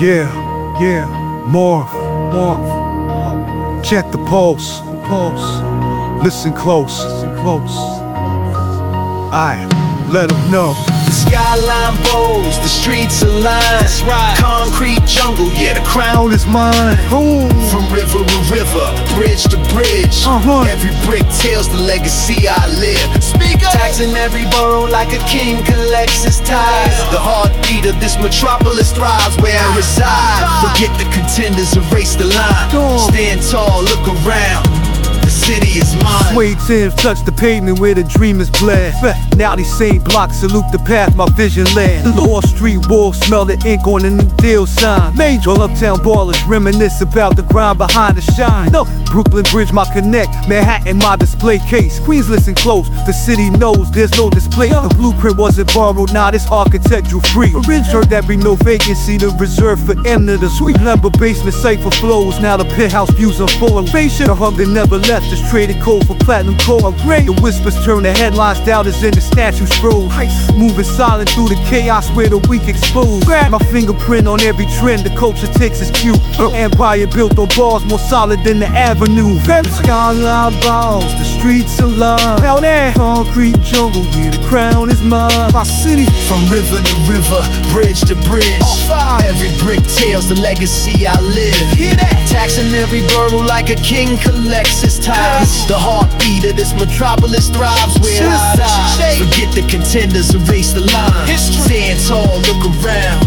Yeah, yeah, morph, morph. Check the pulse, pulse. Listen close, listen close. I let them know. The skyline bows, the streets align. That's right. Concrete jungle, yeah, the crown is mine. Boom. from river to river, bridge to bridge. Uh-huh. Every brick tells the legacy I live. Speak up. Taxing every borough like a king collects his tithes. The heartbeat of this metropolis thrives where I reside. Forget the contenders, erase the line. Stand tall, look around. The city is mine. Sway tins touch the pavement where the dream is bled. Now these same blocks salute the path my vision led. The Law Street walls smell the ink on the new deal sign. Major uptown ballers reminisce about the grind behind the shine. No, Brooklyn Bridge my connect, Manhattan my display case. Queens listen close, the city knows there's no display. The blueprint wasn't borrowed, now this architectural free. Original that be no vacancy, the reserve for M to the sweet lumber basement for flows. Now the penthouse views on full elevation. The hub that never left is traded cold for platinum core upgrade. The whispers turn the headlines down as in the statue scrolls. Moving silent through the chaos where the weak expose. Grab my fingerprint on every trend the culture takes as cue. Uh. Empire built on bars more solid than the avenue. Fem skyline balls, the streets alive. Out there, concrete jungle, yeah, the crown is mine. My city, From river to river, bridge to bridge. Every brick tells the legacy I live. Hear that? Taxing every borough like a king collects his tithes. The heartbeat of this metropolis thrives where I die. Forget the contenders, erase the line. Stand tall, look around.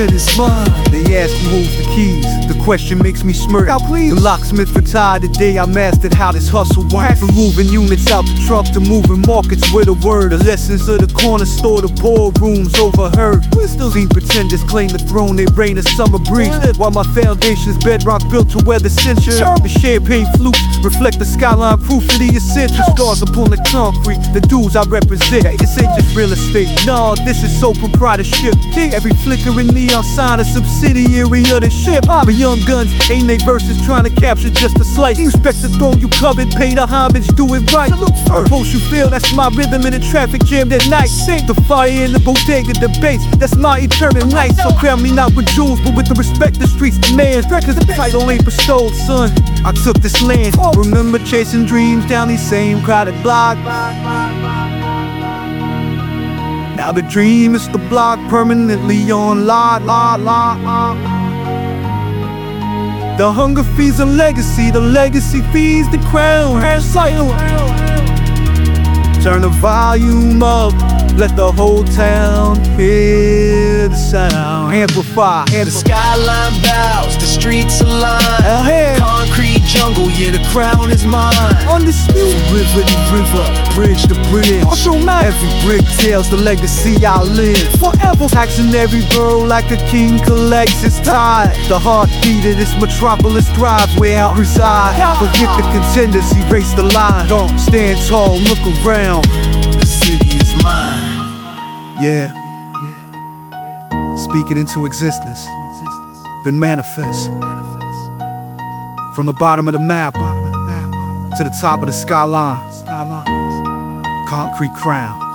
Shit is mine. They ask who holds the keys. The question makes me smirk. Now please. The locksmith retired the day I mastered how this hustle works. From moving units out the truck to moving markets with a word. The lessons of the corner store, the boardrooms overheard. Whistles ain't pretenders claim the throne, they reign a summer breeze. While my foundation's bedrock built to weather century. The champagne flutes reflect the skyline proof of the essential stars upon the concrete. The dudes I represent, this ain't just real estate. Nah, this is sole proprietorship. Every flickering neon sign a subsidiary of the ship. I'm a young guns, ain't they verses trying to capture just a slice. You expect to throw you covered, pay the homage, do it right. Post you feel, that's my rhythm in the traffic jam that night. Sink the fire in the bodega, the bass, that's my eternal night. So crown me not with jewels, but with the respect the streets demand. Cause the title ain't bestowed, son. I took this land. Remember chasing dreams down these same crowded blocks. Now the dream is the block permanently on la la la. The hunger feeds a legacy, the legacy feeds the crown. Turn the volume up, let the whole town hear the sound. Amplify, and The skyline bows, the streets align. Concrete jungle, yeah, the crown is mine. On the to bridge to bridge. Every brick tells the legacy I live. Forever taxing every borough like a king collects his tithe. The heartbeat of this metropolis thrives where I reside. Forget the contenders, erase the line. Don't stand tall, look around. The city is mine. Yeah. Speak it into existence. Then manifest. From the bottom of the map to the top of the skyline. Concrete crown.